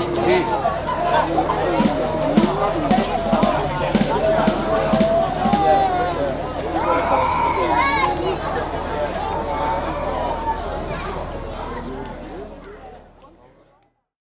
Isso.